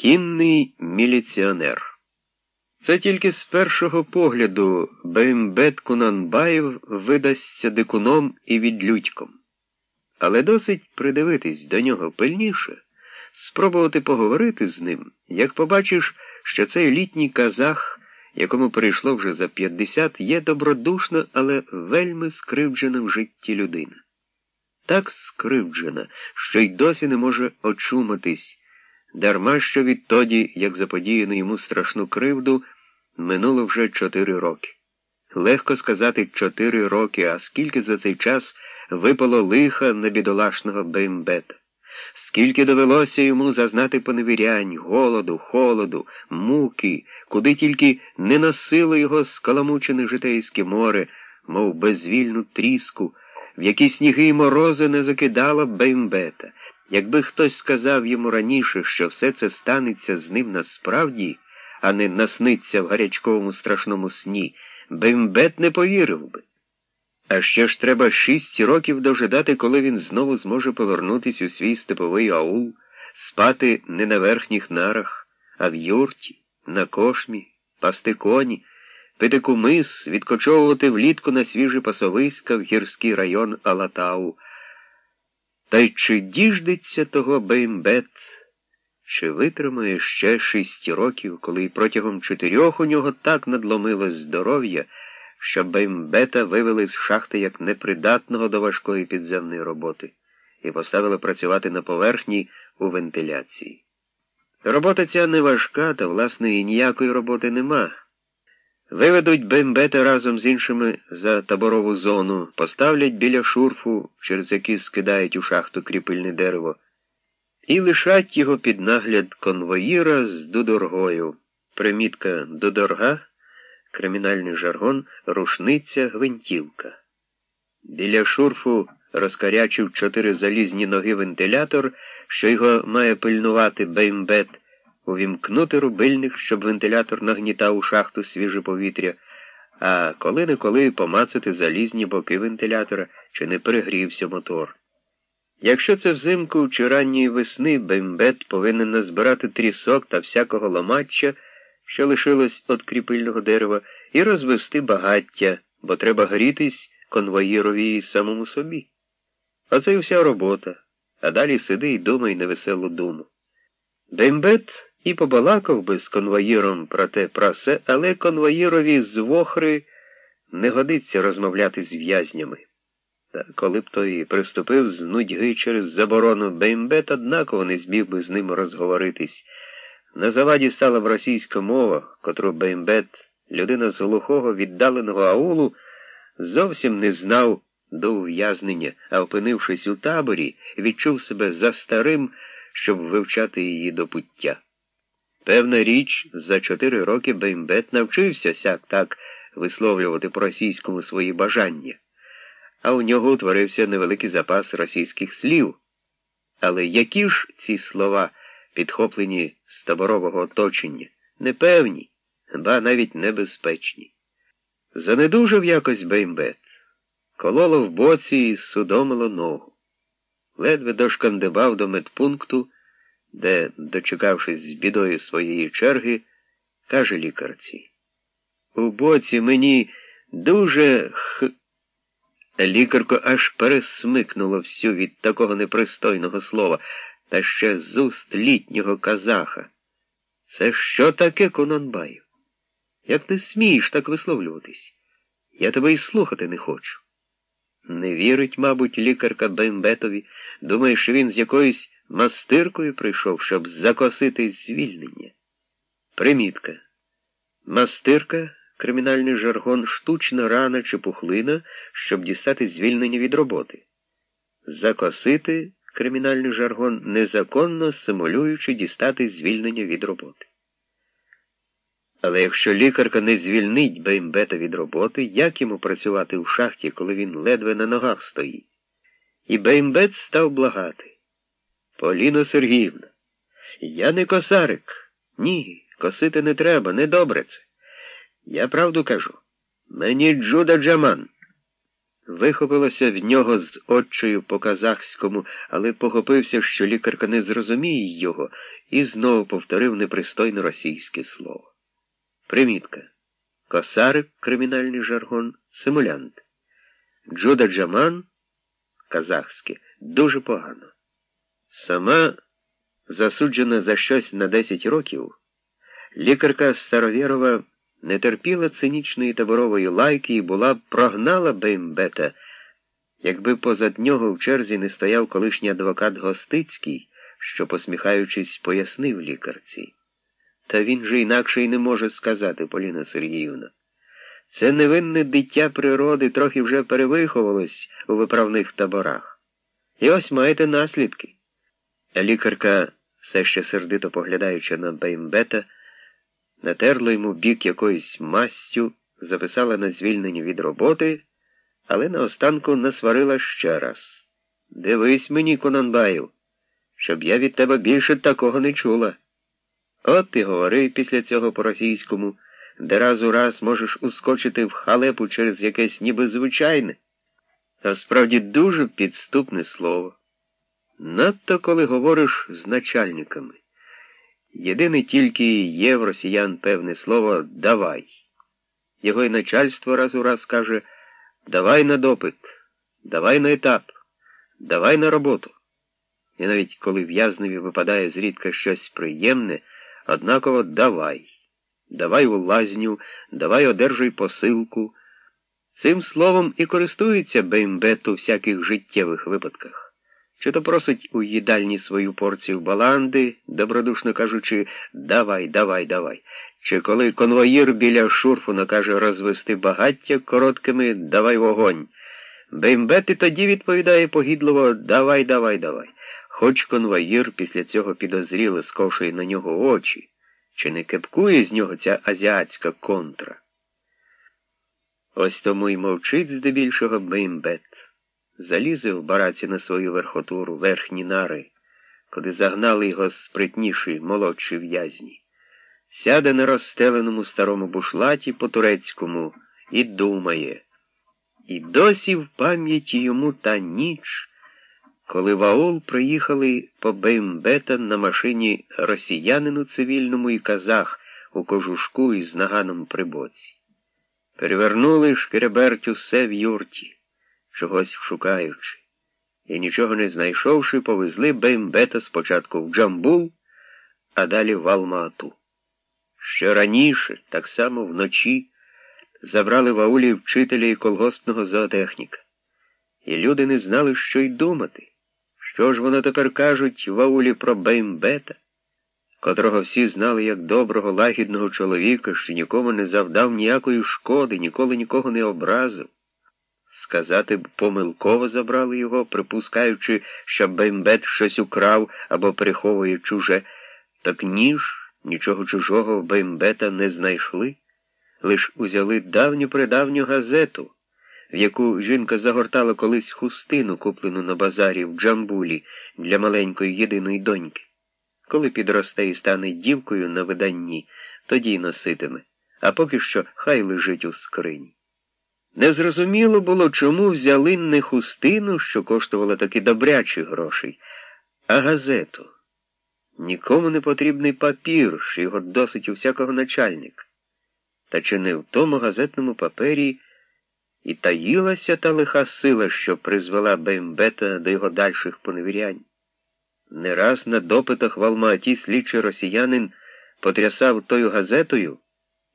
Кінний міліціонер. Це тільки з першого погляду Беймбет Кунанбаєв видасться дикуном і відлюдьком. Але досить придивитись до нього пильніше, спробувати поговорити з ним, як побачиш, що цей літній казах, якому перейшло вже за 50, є добродушна, але вельми скривджена в житті людина. Так скривджена, що й досі не може очуматись. Дарма що відтоді, як заподіяну йому страшну кривду, минуло вже чотири роки. Легко сказати чотири роки, а скільки за цей час випало лиха на бідолашного Беймбета, скільки довелося йому зазнати поневірянь, голоду, холоду, муки, куди тільки не носило його скаламучене житейське море, мов безвільну тріску, в які сніги й морози не закидало Беймбета. Якби хтось сказав йому раніше, що все це станеться з ним насправді, а не насниться в гарячковому страшному сні, Бембет не повірив би. А ще ж треба шість років дожидати, коли він знову зможе повернутися у свій степовий аул, спати не на верхніх нарах, а в юрті, на кошмі, пасти коні, пити кумис, відкочовувати влітку на свіже пасовиська в гірський район Алатау. Та й чи діждеться того Беймбет, чи витримає ще шість років, коли протягом чотирьох у нього так надломилось здоров'я, що Беймбета вивели з шахти як непридатного до важкої підземної роботи і поставили працювати на поверхні у вентиляції. Робота ця не важка, та, власне, і ніякої роботи нема. Виведуть Бембета разом з іншими за таборову зону, поставлять біля шурфу, через який скидають у шахту кріпильне дерево, і лишать його під нагляд конвоїра з дудоргою. Примітка дудорга, кримінальний жаргон, рушниця, гвинтівка. Біля шурфу розкарячив чотири залізні ноги вентилятор, що його має пильнувати Беймбет увімкнути рубильник, щоб вентилятор нагнітав у шахту свіже повітря, а коли-неколи помацати залізні боки вентилятора, чи не перегрівся мотор. Якщо це взимку чи ранньої весни, Беймбет повинен назбирати трісок та всякого ломаччя, що лишилось від кріпильного дерева, і розвести багаття, бо треба грітись конвоїрові і самому собі. Оце і вся робота, а далі сиди і думай невеселу думу. Беймбет і побалакав би з конвоїром про те про все, але конвоїрові з вохри не годиться розмовляти з в'язнями. Та коли б той приступив з нудьги через заборону, Беймбет однаково не зміг би з ним розговоритись. На заваді стала б російська мова, котру Беймбет, людина з глухого віддаленого аулу, зовсім не знав до ув'язнення, а опинившись у таборі, відчув себе за старим, щоб вивчати її до пуття. Певна річ, за чотири роки Беймбет навчився сяк так висловлювати по російському свої бажання, а у нього утворився невеликий запас російських слів. Але які ж ці слова, підхоплені з таборового оточення, непевні, ба навіть небезпечні? Занедужав якось Беймбет, кололо в боці і судомило ногу. Ледве дошкандибав до медпункту де, дочекавшись з бідою своєї черги, каже лікарці. У боці мені дуже х. Лікарко аж пересмикнуло всю від такого непристойного слова, та ще з уст літнього казаха. Це що таке, Кононбаю? Як ти смієш так висловлюватись? Я тебе й слухати не хочу. Не вірить, мабуть, лікарка Бембетові, думає, що він з якоїсь мастиркою прийшов, щоб закосити звільнення. Примітка. Мастирка кримінальний жаргон, штучна рана чи пухлина, щоб дістати звільнення від роботи. Закосити кримінальний жаргон, незаконно симулюючи дістати звільнення від роботи. Але якщо лікарка не звільнить Беймбета від роботи, як йому працювати в шахті, коли він ледве на ногах стоїть? І Беймбет став благати. Поліно Сергіївна, я не косарик. Ні, косити не треба, недобре це. Я правду кажу. Мені Джуда Джаман. Вихопилося в нього з отчою по казахському, але похопився, що лікарка не зрозуміє його, і знову повторив непристойно російське слово. Примітка. Косарик, кримінальний жаргон, симулянт. Джуда Джаман, казахське, дуже погано. Сама засуджена за щось на 10 років, лікарка Старовєрова не терпіла цинічної таборової лайки і була б прогнала Беймбета, якби позад нього в черзі не стояв колишній адвокат Гостицький, що, посміхаючись, пояснив лікарці. Та він же інакше й не може сказати, Поліна Сергіївна. Це невинне дитя природи трохи вже перевиховувалось у виправних таборах. І ось маєте наслідки. Лікарка, все ще сердито поглядаючи на Беймбета, натерла йому бік якоюсь мастю, записала на звільнення від роботи, але наостанку насварила ще раз. Дивись мені, Конанбаю, щоб я від тебе більше такого не чула. От ти говори після цього по-російському, де раз у раз можеш ускочити в халепу через якесь ніби звичайне, а справді дуже підступне слово. Надто коли говориш з начальниками. Єдине тільки є в росіян певне слово давай. Його й начальство раз у раз каже давай на допит, давай на етап, давай на роботу. І навіть коли в'язневі випадає зрідка щось приємне, однаково давай. Давай у лазню, давай одержуй посилку. Цим словом і користується Беймбет у всяких життєвих випадках чи то просить у їдальні свою порцію баланди, добродушно кажучи, давай, давай, давай. Чи коли конвоїр біля шурфу накаже розвести багаття короткими давай вогонь. Беймбет і тоді відповідає погідливо давай, давай, давай. Хоч конвоїр після цього підозріло скошує на нього очі, чи не кепкує з нього ця азіатська контра. Ось тому й мовчить здебільшого Беймбет залізе в бараці на свою верхотуру, верхні нари, куди загнали його спритніші молодші в'язні, сяде на розстеленому старому бушлаті по турецькому і думає. І досі в пам'яті йому та ніч, коли в аул приїхали по Беймбета на машині росіянину цивільному і казах у кожушку із наганом при боці. Перевернули шкереберть усе в юрті чогось шукаючи, і нічого не знайшовши, повезли Беймбета спочатку в Джамбул, а далі в Алмату. Ще раніше, так само вночі, забрали в аулі вчителя і колгоспного зоотехніка. І люди не знали, що й думати. Що ж воно тепер кажуть в аулі про Беймбета, котрого всі знали як доброго, лагідного чоловіка, що нікому не завдав ніякої шкоди, ніколи нікого не образив сказати б, помилково забрали його, припускаючи, що Бембет щось украв або приховує чуже, так ніж нічого чужого в Бембета не знайшли, лиш узяли давню придавню газету, в яку жінка загортала колись хустину, куплену на базарі в Джамбулі для маленької єдиної доньки. Коли підросте і стане дівкою на виданні, тоді й носитиме, а поки що хай лежить у скрині. Незрозуміло було, чому взяли не хустину, що коштувала таки добрячі грошей, а газету. Нікому не потрібний папір, що його досить у всякого начальника. Та чи не в тому газетному папері і таїлася та лиха сила, що призвела Беймбета до його дальших поневірянь? Не раз на допитах в Алматі слідчий росіянин потрясав тою газетою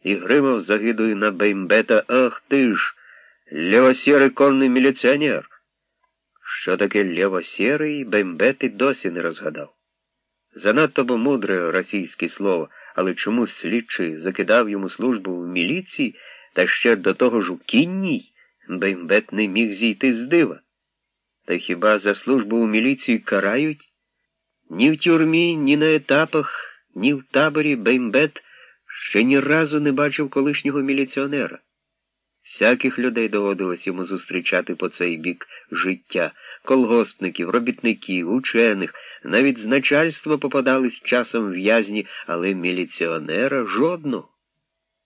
і гримав загидою на Беймбета Ах ти ж! Лівосірий конний міліціонер. Що таке лівосірий, Бембет і досі не розгадав. Занадто бо мудре російське слово, але чомусь слідчий закидав йому службу в міліції, та ще до того ж у кінній, Бембет не міг зійти з дива. Та хіба за службу у міліції карають? Ні в тюрмі, ні на етапах, ні в таборі Беймбет ще ні разу не бачив колишнього міліціонера. Всяких людей доводилось йому зустрічати по цей бік життя, колгоспників, робітників, учених, навіть з начальства попадались часом в'язні, але міліціонера жодного.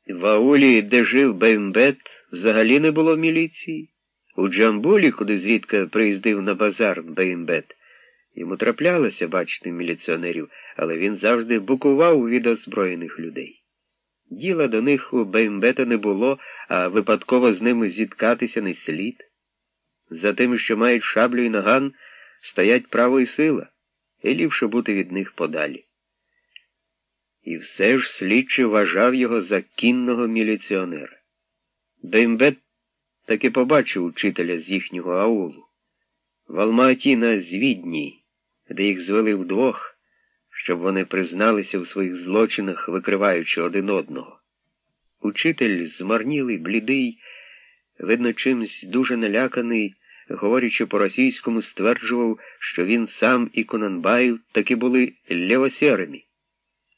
В аулі, де жив Беймбет, взагалі не було міліції. У Джамбулі, куди зрідка приїздив на базар Беймбет, йому траплялося бачити міліціонерів, але він завжди букував від озброєних людей. Діла до них у Беймбета не було, а випадково з ними зіткатися не слід. За тими, що мають шаблю і наган, стоять право і сила, і ліпше бути від них подалі. І все ж слідчий вважав його за кінного міліціонера. Беймбет таки побачив учителя з їхнього аулу. В Алматі на Звідні, де їх звели вдвох, щоб вони призналися у своїх злочинах, викриваючи один одного. Учитель, змарнілий, блідий, видно, чимсь дуже наляканий, говорячи по-російському, стверджував, що він сам і Конанбаїв таки були лівосерими.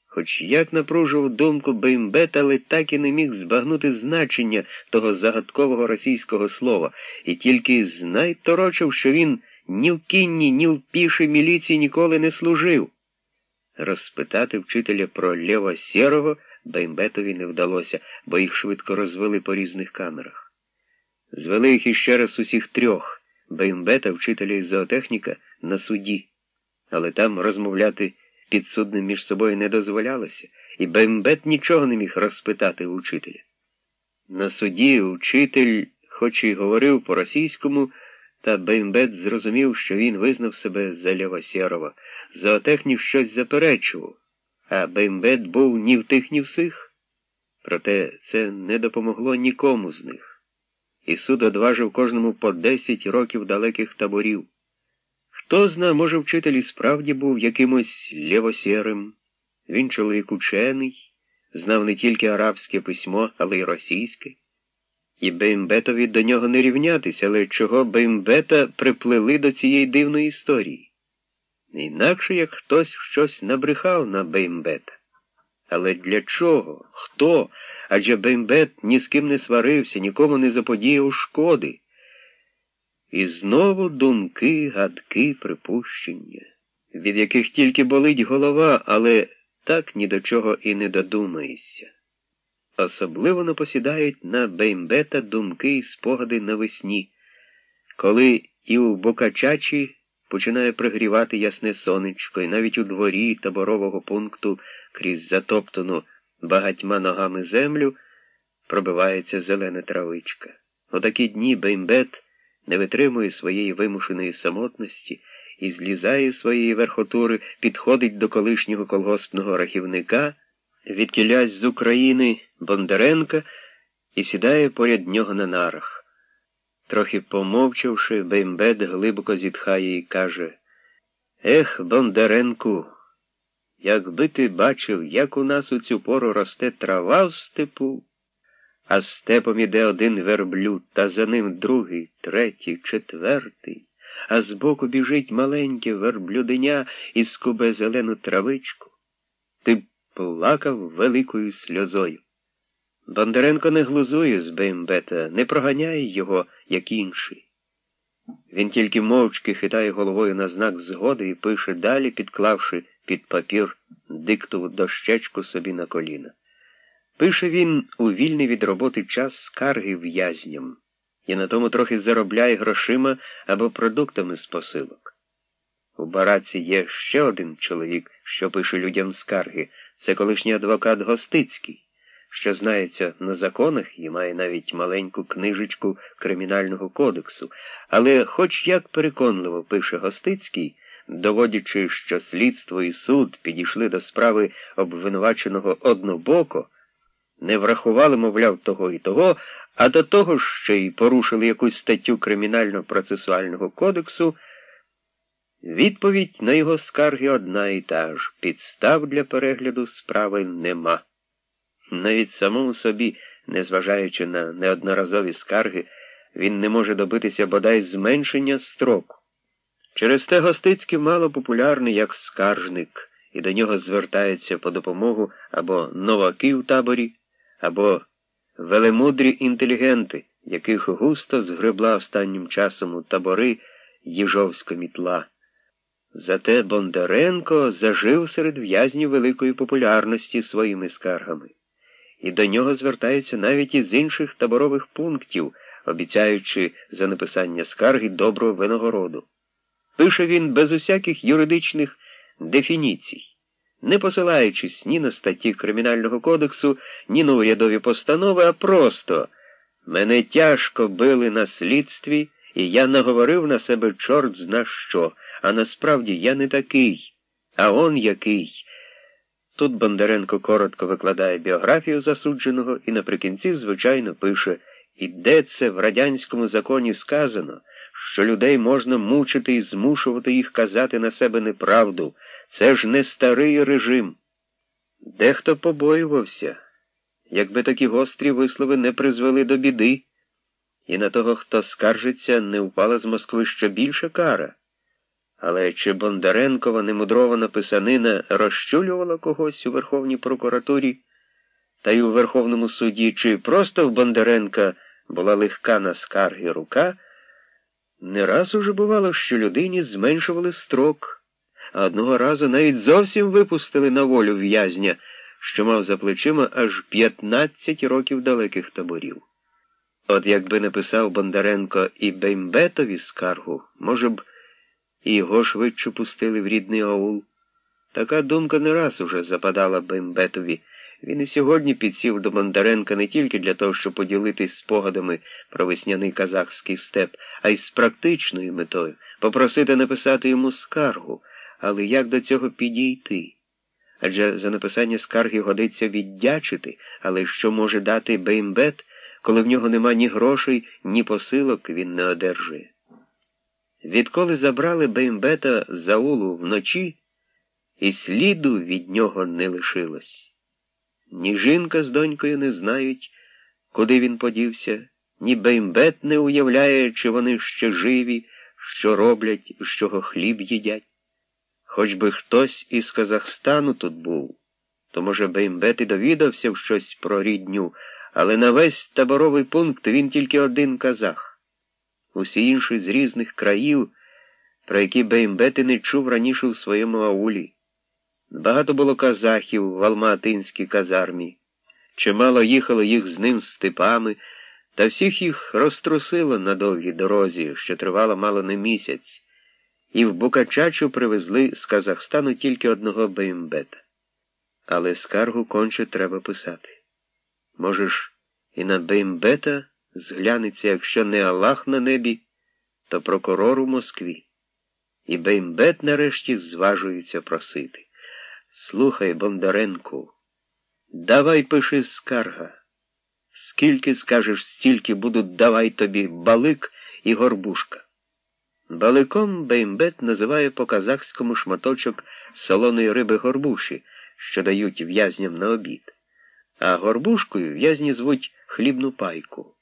Хоч як напружував думку Беймбет, але так і не міг збагнути значення того загадкового російського слова, і тільки знай торочив, що він ні в кінні, ні в пішій міліції ніколи не служив. Розпитати вчителя про Лєва Сєрого Беймбетові не вдалося, бо їх швидко розвели по різних камерах. Звели їх іще раз усіх трьох Беймбета, вчителя із зоотехніка, на суді, але там розмовляти підсудним між собою не дозволялося, і Беймбет нічого не міг розпитати у учителя. На суді учитель, хоч і говорив по-російському, та Беймбет зрозумів, що він визнав себе за лєвосєрого. Зоотехнік щось заперечував, а Беймбет був ні в тих, ні в сих. Проте це не допомогло нікому з них. І суд одважив кожному по десять років далеких таборів. Хто зна, може, вчитель і справді був якимось лєвосєрим. Він чоловік учений, знав не тільки арабське письмо, але й російське. І Беймбетові до нього не рівнятися, але чого Беймбета приплели до цієї дивної історії? Не інакше як хтось щось набрехав на Беймбета. Але для чого? Хто? Адже Беймбет ні з ким не сварився, нікому не заподіяв шкоди. І знову думки, гадки, припущення, від яких тільки болить голова, але так ні до чого і не додумаєшся. Особливо напосідають на Беймбета думки і спогади навесні, коли і у Бокачачі починає пригрівати ясне сонечко, і навіть у дворі таборового пункту крізь затоптану багатьма ногами землю пробивається зелена травичка. У такі дні Беймбет не витримує своєї вимушеної самотності і злізає своєї верхотури, підходить до колишнього колгоспного рахівника, відкілясь з України Бондаренка і сідає поряд нього на нарах. Трохи помовчавши, Беймбет глибоко зітхає і каже Ех, Бондаренку, якби ти бачив, як у нас у цю пору росте трава в степу а степом іде один верблюд, та за ним другий, третій, четвертий, а збоку біжить маленьке верблюденя і скубе зелену травичку. Ти плакав великою сльозою. Бондаренко не глузує з Беймбета, не проганяє його, як інший. Він тільки мовчки хитає головою на знак згоди і пише далі, підклавши під папір диктову дощечку собі на коліна. Пише він у вільний від роботи час скарги в'язням і на тому трохи заробляє грошима або продуктами з посилок. У бараці є ще один чоловік, що пише людям скарги. Це колишній адвокат Гостицький, що знається на законах і має навіть маленьку книжечку Кримінального кодексу. Але, хоч як переконливо пише Гостицький, доводячи, що слідство і суд підійшли до справи обвинуваченого однобоко, не врахували, мовляв, того і того, а до того ще й порушили якусь статтю Кримінально-процесуального кодексу, відповідь на його скарги одна і та ж підстав для перегляду справи нема. Навіть самому собі, незважаючи на неодноразові скарги, він не може добитися бодай зменшення строку. Через те Гостицький мало популярний як скаржник, і до нього звертаються по допомогу або новаки в таборі або велемудрі інтелігенти, яких густо згребла останнім часом у табори їжовська мітла. Зате Бондаренко зажив серед в'язнів великої популярності своїми скаргами, і до нього звертаються навіть із інших таборових пунктів, обіцяючи за написання скарги добру винагороду. Пише він без усяких юридичних дефініцій, не посилаючись ні на статті Кримінального кодексу, ні на урядові постанови, а просто мене тяжко били на слідстві, і я наговорив на себе чорт зна що, а насправді я не такий, а он який. Тут Бондаренко коротко викладає біографію засудженого і наприкінці, звичайно, пише, і де це в радянському законі сказано, що людей можна мучити і змушувати їх казати на себе неправду. Це ж не старий режим. Дехто побоювався, якби такі гострі вислови не призвели до біди, і на того, хто скаржиться, не впала з Москви ще більша кара. Але чи Бондаренкова немудрована писанина розчулювала когось у Верховній прокуратурі та й у Верховному суді, чи просто в Бондаренка була легка на скарги рука, не раз уже бувало, що людині зменшували строк, а одного разу навіть зовсім випустили на волю в'язня, що мав за плечима аж 15 років далеких таборів. От якби написав Бондаренко і Беймбетові скаргу, може б, і його швидше пустили в рідний аул. Така думка не раз уже западала Беймбетові. Він і сьогодні підсів до Бондаренка не тільки для того, щоб поділитись спогадами про весняний казахський степ, а й з практичною метою попросити написати йому скаргу, але як до цього підійти? Адже за написання скарги годиться віддячити, але що може дати Беймбет, коли в нього нема ні грошей, ні посилок він не одержує. Відколи забрали Беймбета з аулу вночі, і сліду від нього не лишилось. Ні жінка з донькою не знають, куди він подівся, ні Беймбет не уявляє, чи вони ще живі, що роблять, з чого хліб їдять. Хоч би хтось із Казахстану тут був, то, може, Беймбет і довідався б щось про рідню, але на весь таборовий пункт він тільки один казах. Усі інші з різних країв, про які Беймбет і не чув раніше у своєму аулі. Багато було казахів в Алматинській казармі, чимало їхало їх з ним степами, та всіх їх розтрусило на довгій дорозі, що тривала мало не місяць, і в Букачачу привезли з Казахстану тільки одного Беймбета. Але скаргу конче треба писати. Може ж, і на Беймбета зглянеться, якщо не Аллах на небі, то прокурор у Москві. І Беймбет нарешті зважується просити. Слухай, Бондаренку, давай пиши скарга. Скільки скажеш, стільки будуть давай тобі балик і горбушка. Баликом Беймбет називає по казахському шматочок солоної риби горбуші, що дають в'язням на обід, а горбушкою в'язні звуть хлібну пайку.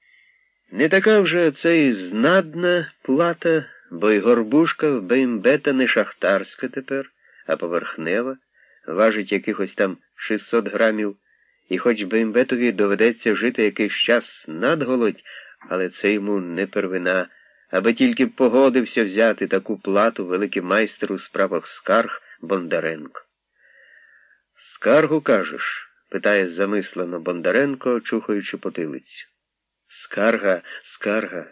Не така вже це і знадна плата, бо й горбушка в Беймбета не шахтарська тепер, а поверхнева важить якихось там 600 грамів, і хоч Беймбетові доведеться жити якийсь час надголодь, але це йому не первина, аби тільки погодився взяти таку плату великий майстер у справах скарг Бондаренко. Скаргу кажеш? питає замислено Бондаренко, чухаючи потилицю. Скарга, скарга,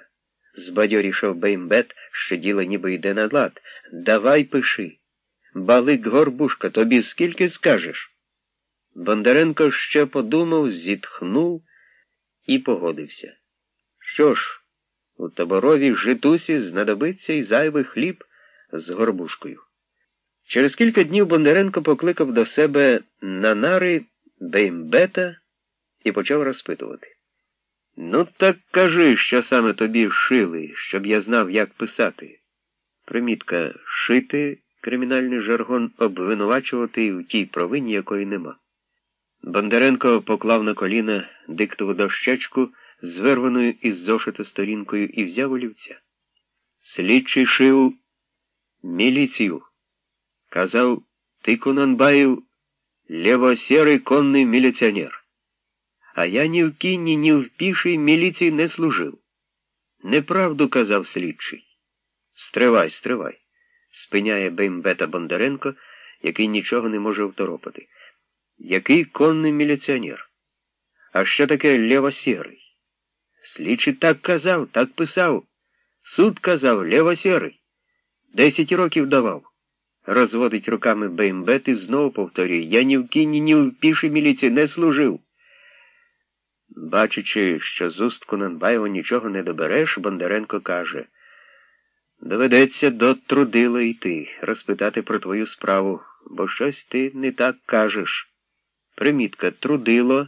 збадьорішав Беймбет, що діло ніби йде на лад. Давай пиши. Балик Горбушка, тобі скільки скажеш? Бондаренко ще подумав, зітхнув і погодився. Що ж, у таборовій житусі знадобиться й зайвий хліб з горбушкою. Через кілька днів Бондаренко покликав до себе на нари Беймбета і почав розпитувати. Ну, так кажи, що саме тобі шили, щоб я знав, як писати. Примітка шити кримінальний жаргон обвинувачувати в тій провині, якої нема. Бондаренко поклав на коліна диктову дощечку з вирваною із зошита сторінкою і взяв олівця. Слідчий шив міліцію. Казав ти Кунанбаїв лєвосєрий конний міліціонер. А я ні в кінні, ні в пішій міліції не служив. Неправду казав слідчий. Стривай, стривай спиняє Беймбета Бондаренко, який нічого не може второпати. Який конний міліціонер? А що таке лєвосірий? Слідчий так казав, так писав. Суд казав, лєвосєрий. Десять років давав. Розводить руками Беймбет і знову повторює Я ні в кіні, ні в пішій міліції не служив. Бачачи, що з уст Конанбаєва нічого не добереш, Бондаренко каже Доведеться до трудила йти, розпитати про твою справу, бо щось ти не так кажеш. Примітка трудило,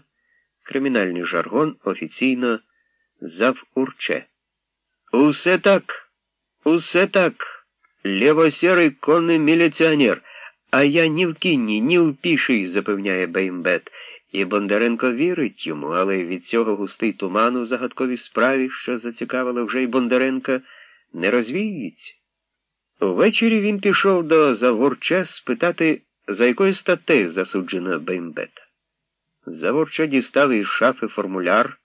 кримінальний жаргон офіційно завурче. Усе так, усе так. Лєвосерий конний міліціонер, а я ні в кінні, ні в піший, запевняє Беймбет. І Бондаренко вірить йому, але від цього густий туман у загадковій справі, що зацікавило вже й Бондаренка, не розвіюється. Увечері він пішов до Заворча спитати, за якою статтею засуджено Беймбета. Заворча дістав із шафи формуляр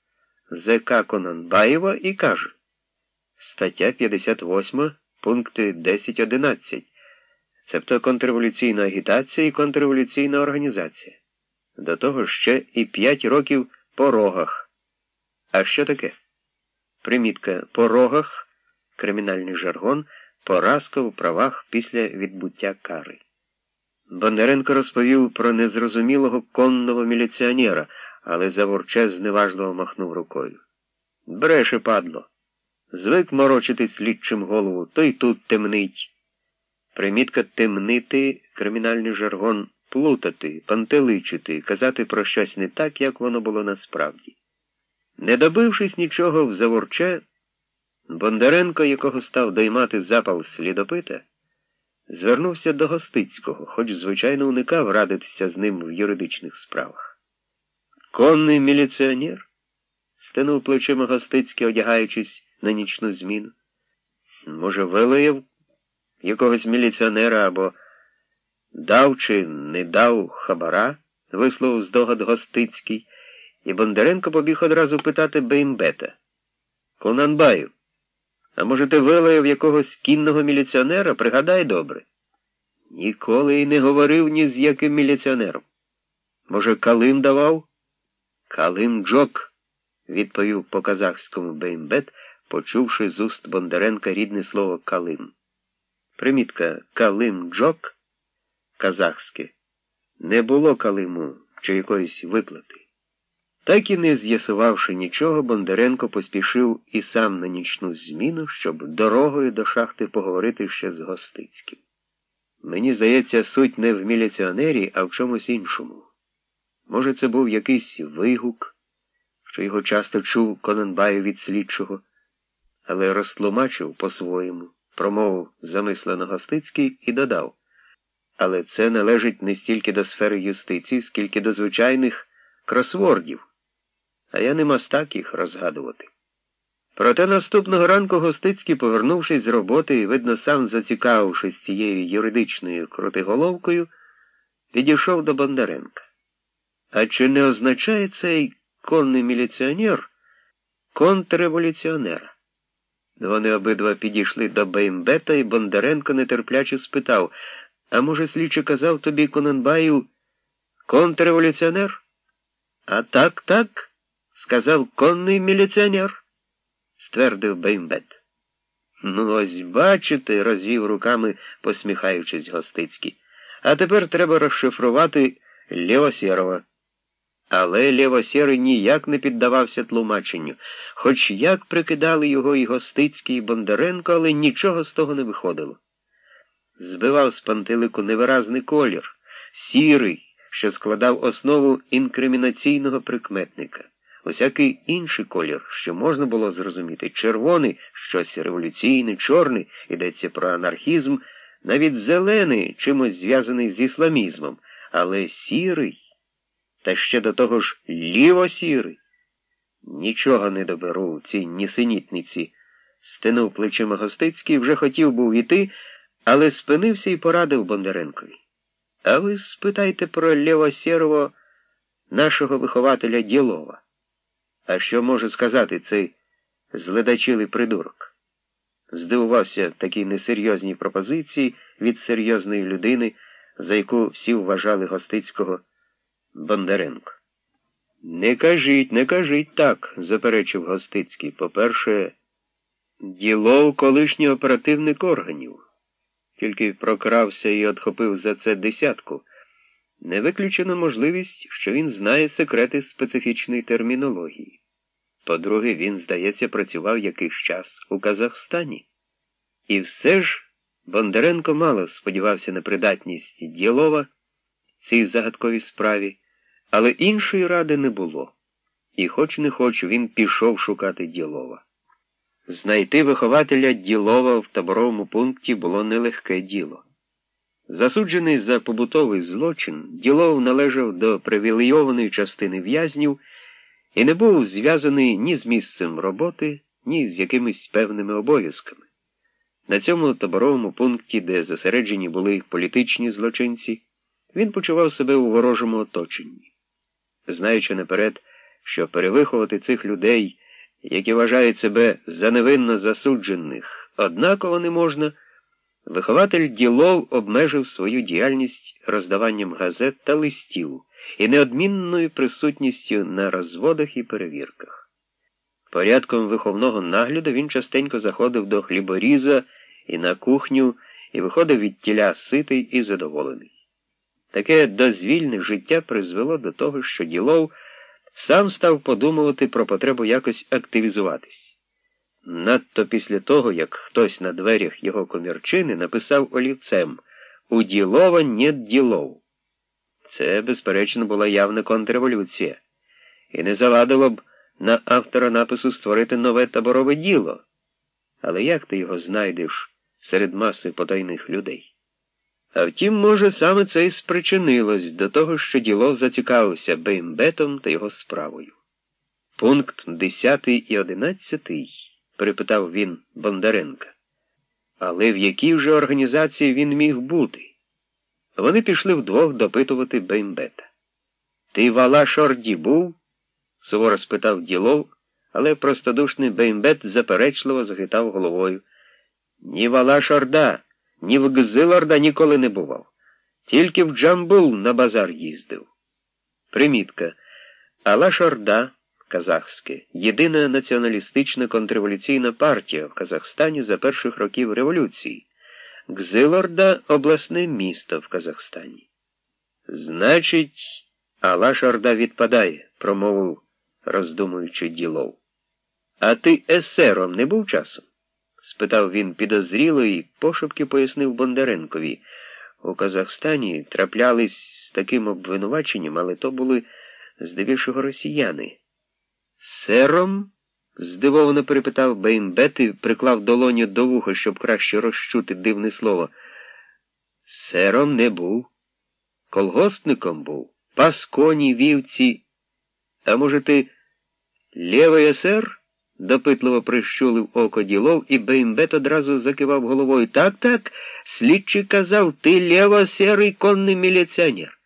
ЗК Конанбаєва і каже стаття 58, пункти 10-11, цебто контрреволюційна агітація і контрреволюційна організація. До того ще і 5 років по рогах. А що таке? Примітка по рогах, кримінальний жаргон, поразка у правах після відбуття кари. Бондаренко розповів про незрозумілого конного міліціонера, але Заворче зневажливо махнув рукою. Бреше, падло. Звик морочити слідчим голову, то й тут темнить. Примітка темнити кримінальний жаргон плутати, пантеличити, казати про щось не так, як воно було насправді. Не добившись нічого в Заворче, Бондаренко, якого став доймати запал слідопита, звернувся до Гостицького, хоч, звичайно, уникав радитися з ним в юридичних справах. Конний міліціонер? стинув плечима Гостицький, одягаючись на нічну зміну. Може, вилаяв якогось міліціонера або дав чи не дав хабара, висловив здогад Гостицький, і Бондаренко побіг одразу питати Беймбета. Конанбаю, а може, ти вилаяв якогось кінного міліціонера? Пригадай добре. Ніколи й не говорив ні з яким міліціонером. Може, Калим давав? Калим Джок, відповів по казахському Беймбет, почувши з уст Бондаренка рідне слово Калим. Примітка Калим Джок казахське. Не було Калиму чи якоїсь виплати. Так і не з'ясувавши нічого, Бондаренко поспішив і сам на нічну зміну, щоб дорогою до шахти поговорити ще з Гостицьким. Мені здається, суть не в міліціонері, а в чомусь іншому. Може, це був якийсь вигук, що його часто чув Конанбаю від слідчого, але розтлумачив по-своєму, промовив замислено Гостицький і додав. Але це належить не стільки до сфери юстиції, скільки до звичайних кросвордів а я не мастак їх розгадувати. Проте наступного ранку Гостицький, повернувшись з роботи і, видно, сам зацікавившись цією юридичною крутиголовкою, підійшов до Бондаренка. А чи не означає цей конний міліціонер контрреволюціонера? Вони обидва підійшли до Беймбета, і Бондаренко нетерпляче спитав, а може, слідчий казав тобі Конанбаю контрреволюціонер? А так, так сказав конний міліціонер, ствердив Беймбет. Ну, ось бачите, розвів руками, посміхаючись Гостицький. А тепер треба розшифрувати Лєвосєрова. Але Лєвосєрий ніяк не піддавався тлумаченню, хоч як прикидали його і Гостицький, і Бондаренко, але нічого з того не виходило. Збивав з пантелику невиразний колір, сірий, що складав основу інкримінаційного прикметника. Усякий інший колір, що можна було зрозуміти, червоний, щось революційне, чорний, йдеться про анархізм, навіть зелений, чимось зв'язаний з ісламізмом, але сірий, та ще до того ж ліво-сірий. Нічого не доберу в цій нісенітниці, стинув плечима Гостицький, вже хотів був іти, але спинився і порадив Бондаренкові. А ви спитайте про Лєва-Сєрого, нашого вихователя Ділова. А що може сказати цей зледачилий придурок? Здивувався такій несерйозній пропозиції від серйозної людини, за яку всі вважали Гостицького Бондаренко. Не кажіть, не кажіть так, заперечив Гостицький. По-перше, ділов колишній оперативник органів. Тільки прокрався і отхопив за це десятку. Не виключено можливість, що він знає секрети специфічної термінології. По-друге, він, здається, працював якийсь час у Казахстані. І все ж Бондаренко мало сподівався на придатність Ділова цій загадковій справі, але іншої ради не було. І, хоч не хоч, він пішов шукати Ділова. Знайти вихователя Ділова в таборовому пункті було нелегке діло. Засуджений за побутовий злочин, Ділов належав до привілейованої частини в'язнів і не був зв'язаний ні з місцем роботи, ні з якимись певними обов'язками. На цьому таборовому пункті, де зосереджені були політичні злочинці, він почував себе у ворожому оточенні. Знаючи наперед, що перевиховати цих людей, які вважають себе за невинно засуджених, однаково не можна, вихователь ділов обмежив свою діяльність роздаванням газет та листів і неодмінною присутністю на розводах і перевірках. Порядком виховного нагляду він частенько заходив до хліборіза і на кухню і виходив від тіля ситий і задоволений. Таке дозвільне життя призвело до того, що ділов сам став подумувати про потребу якось активізуватись. Надто після того, як хтось на дверях його комірчини написав олівцем У ділова нет ділов. Це, безперечно, була явна контрреволюція, і не завадило б на автора напису створити нове таборове діло. Але як ти його знайдеш серед маси потайних людей? А втім, може, саме це і спричинилось до того, що діло зацікавився Беймбетом та його справою. Пункт 10 і 11, перепитав він Бондаренка. Але в якій вже організації він міг бути? Вони пішли вдвох допитувати Беймбета. Ти в Алашорді був? суворо спитав ділов, але простодушний Беймбет заперечливо захитав головою. Ні в Алаш-Орда, ні в Кзил-Орда ніколи не бував. Тільки в Джамбул на базар їздив. Примітка. Алаш-Орда, казахське, єдина націоналістична контрреволюційна партія в Казахстані за перших років революції. Гзил-Орда – обласне місто в Казахстані. Значить, Алаш-Орда відпадає, промовив роздумуючи ділов. А ти есером не був часом? Спитав він підозріло і пошепки пояснив Бондаренкові. У Казахстані траплялись з таким обвинуваченням, але то були здебільшого росіяни. Сером? здивовано перепитав Беймбет і приклав долоню до вуха, щоб краще розчути дивне слово. Сером не був. Колгоспником був, пас коні, вівці. А може, ти лєвий есер? Допитливо прищулив око ділов, і Беймбет одразу закивав головою. Так, так, слідчий казав, ти лєво-серий конний міліціонер.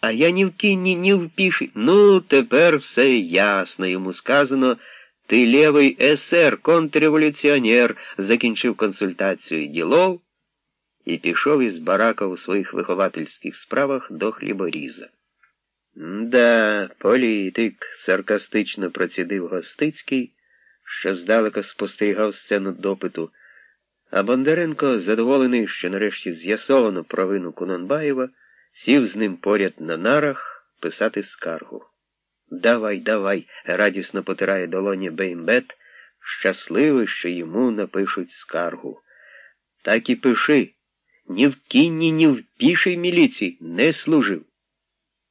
А я ні в кінні, ні в піші. Ну, тепер все ясно йому сказано. Ти лєвий есер, контрреволюціонер, закінчив консультацію ділов і пішов із барака у своїх виховательських справах до хліборіза. Да, політик, саркастично процідив Гостицький, що здалека спостерігав сцену допиту, а Бондаренко, задоволений, що нарешті з'ясовано провину Кунанбаєва, сів з ним поряд на нарах писати скаргу. Давай, давай, радісно потирає долоні Беймбет, щасливий, що йому напишуть скаргу. Так і пиши. Ні в кінні, ні в пішій міліції не служив.